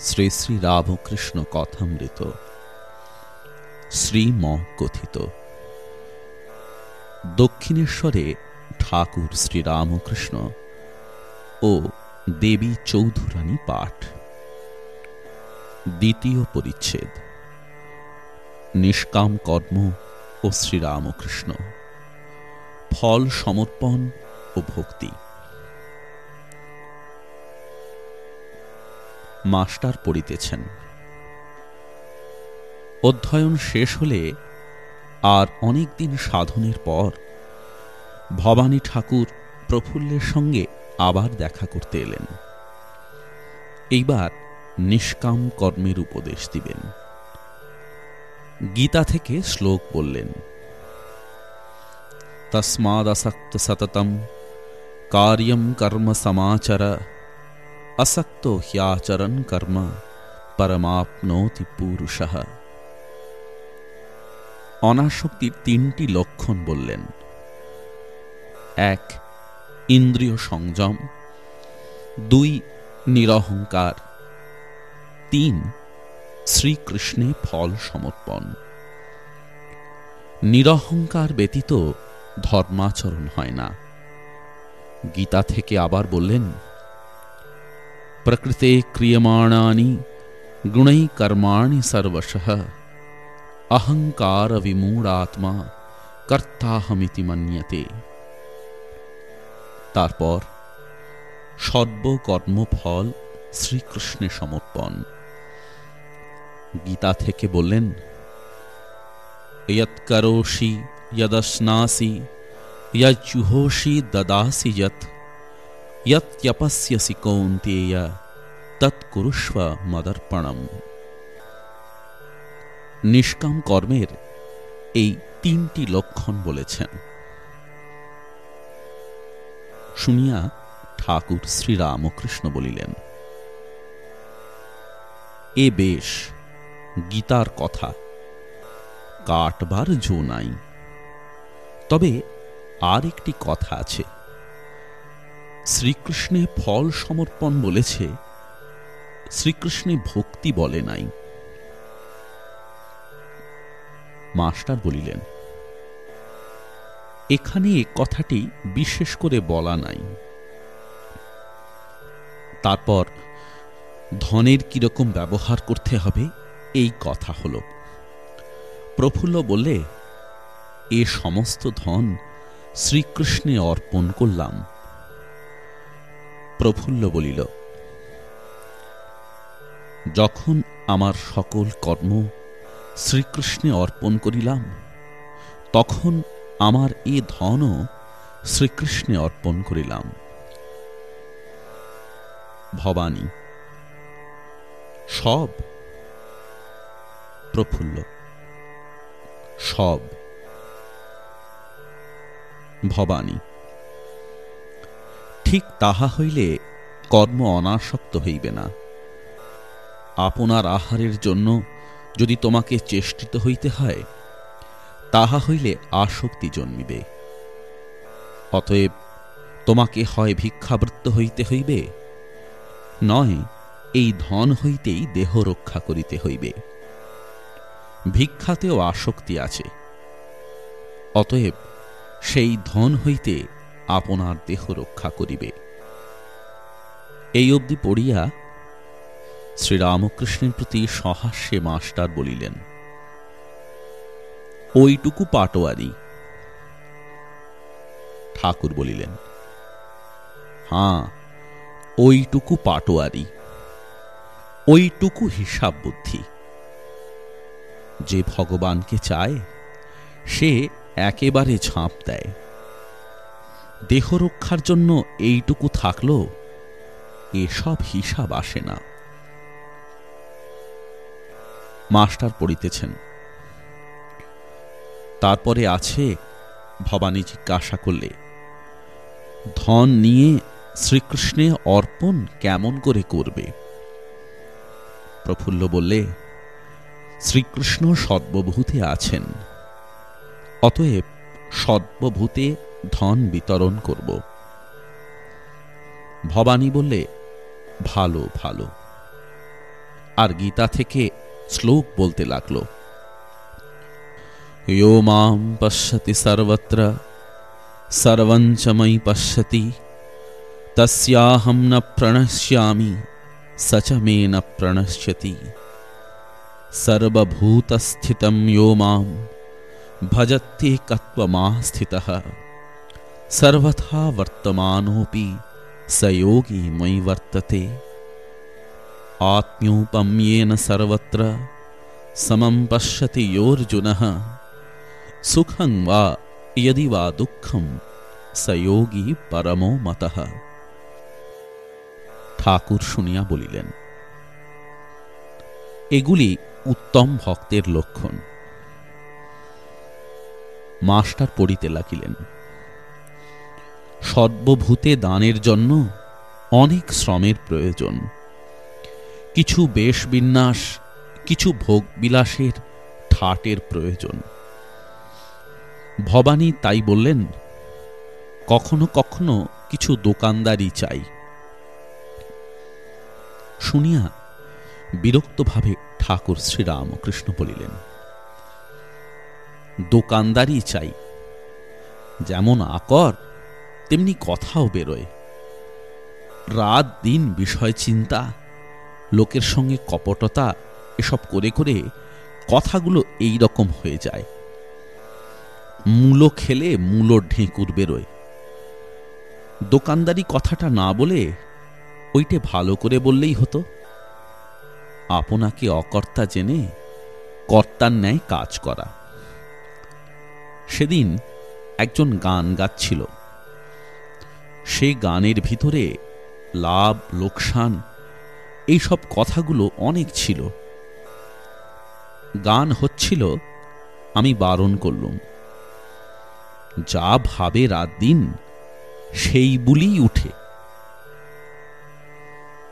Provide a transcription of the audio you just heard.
শ্রী শ্রী রামকৃষ্ণ কথামৃত। শ্রীম কথিত। দক্ষিণেশ্বরে ঠাকুর শ্রীরামকৃষ্ণ ও দেবী চৌধুরানী পাঠ। দ্বিতীয় পরিচ্ছেদ। নিষ্কাম কর্ম ও শ্রীরামকৃষ্ণ ফল সমর্পণ ও ভক্তি। মাস্টার পড়িতেছেন। অধ্যয়ন শেষ হলে আর অনেক দিন সাধনের পর ভবানী ঠাকুর প্রফুল্লের সঙ্গে আবার দেখা করতে এলেন। এইবার নিষ্কাম কর্মের উপদেশ দিবেন। গীতা থেকে শ্লোক বললেন তসমাদসক্ত সততম কার্যম কর্ম সমাচর আসক্ত হ্যাচরণ কর্ম পরমাপ্নোতি পুরুষ অনাসক্তির তিনটি লক্ষণ বললেন। এক, ইন্দ্রিয় সংযম। দুই, নিরহংকার। তিন, শ্রীকৃষ্ণে ফল সমর্পণ। নিরহংকার ব্যতীত ধর্মাচরণ হয় না। গীতা থেকে আবার বললেন প্রকৃতে ক্রিয়মাণানি গুণৈ কর্মাণি সর্বশ অহংকার বিমূঢ়াত্মা কর্তাহমিতি মন্যতে তারপর সর্বকর্মফল শ্রীকৃষ্ণে সমর্পণ গীতা থেকে বললেন ইয়ৎকরোষি यदश्नासि यज्जुहोषि ददासि यत् यत्यपस्यसि कौन्तेय তৎকুরুষ্ব মদর্পণম নিষ্কাম কর্মের এই তিনটি লক্ষণ বলেছেন শুনিয়া ঠাকুর শ্রীরামকৃষ্ণ বলিলেন এ বেশ গীতার কথা কাটবার জো নাই তবে আর একটি কথা আছে শ্রীকৃষ্ণে ফল সমর্পণ বলেছে, শ্রীকৃষ্ণে ভক্তি বলে নাই। মাস্টার বলিলেন, এখানে কথাটি বিশেষ করে বলা নাই। তারপর ধনের কীরকম ব্যবহার করতে হবে, এই কথা হল। প্রফুল্ল বললে, এ সমস্ত ধন শ্রীকৃষ্ণে অর্পণ করলাম প্রফুল্ল বলিল, যখন আমার সকল কর্ম শ্রীকৃষ্ণে অর্পণ করিলাম, তখন আমার এ ধনও শ্রীকৃষ্ণে অর্পণ করিলাম। ভবানী, সব প্রফুল্ল, সব। ভবানী ঠিক তাহা হইলে কর্ম অনাসক্ত হইবে না। আপনার আহারের জন্য যদি তোমাকে চেষ্টিত হইতে হয়, তাহা হইলে আসক্তি জন্মিবে। অতএব তোমাকে হয় ভিক্ষাবৃত্ত হইতে হইবে, নয়, এই ধন হইতেই দেহ রক্ষা করিতে হইবে। ভিক্ষাতেও আসক্তি আছে। অতএব সেই ধন হইতে আপনার দেহ রক্ষা করিবে। এই অবধি পড়িয়া শ্রীরামকৃষ্ণের প্রতি সহাস্যে মাস্টার বলিলেন, ওইটুকু পাটোয়ারি। ঠাকুর বলিলেন, হাঁ, ওইটুকু পাটোয়ারি। ওইটুকু হিসাব বুদ্ধি যে ভগবানকে চায়, সে একেবারে ঝাঁপ দেয়। দেহ রক্ষার জন্য এইটুকু থাকল, এসব হিসাব আসে না। মাস্টার পড়িতেছেন। তারপরে আছে, ভবানী জিজ্ঞাসা করলে, ধন নিয়ে শ্রীকৃষ্ণে অর্পণ কেমন করে করবে? প্রফুল্ল বললে, শ্রীকৃষ্ণ সর্বভূতে আছেন, অতএব সর্বভূতে ধন বিতরণ করব। ভবানী বললে, ভালো ভালো। আর গীতা থেকে শ্লোক বলতে লাগল, ইয়ো মাম পশ্যতি সর্বত্র সর্বঞ্চ ময়ি পশ্যতি, তস্যাহম ন প্রণশ্যামি সচ মে ন প্রণশ্যতি। সর্বভূতস্থিতম ইয়ো মাম ভজত্যেকত্বমাস্থিতঃ सर्वथा वर्तमानोऽपि स योगी मयि वर्तते आत्म्योपम्येन सर्वत्र समं पश्यति योऽर्जुनः সুখং বা ইয়দি বা দুঃখম সয়োগী পরমো মতঃ ঠাকুর শুনিয়া বলিলেন এগুলি উত্তম ভক্তের লক্ষণ মাস্টার পড়িতে লাগিলেন সর্বভূতে দানের জন্য অনেক শ্রমের প্রয়োজন। কিছু বেশ বিন্যাস, কিছু ভোগ বিলাসের ঠাটের প্রয়োজন। ভবানী তাই বললেন, কখনো কখনো কিছু দোকানদারি চাই। শুনিয়া বিরক্তভাবে ঠাকুর শ্রীরামকৃষ্ণ বলিলেন দোকানদারি চাই, যেমন আকর তেমনি কথাও বেরোয়। রাত, দিন, বিষয়, চিন্তা, লোকের সঙ্গে কপটতা, এসব করে করে কথাগুলো এই রকম হয়ে যায়। মূলো খেলে মূলো ঢেঁকুর বেরোয়। দোকানদারি কথাটা না বলে ওইটে ভালো করে বললেই হতো। আপনাকে অকর্তা জেনে কর্তার ন্যায় কাজ করা। সেদিন একজন গান গাচ্ছিল। সে গানের ভিতরে লাভ, লোকসান, এইসব কথাগুলো অনেক ছিল। গান হচ্ছিল, আমি বারণ করলুম। যা ভাবে রাত দিন, সেই বুলি উঠে।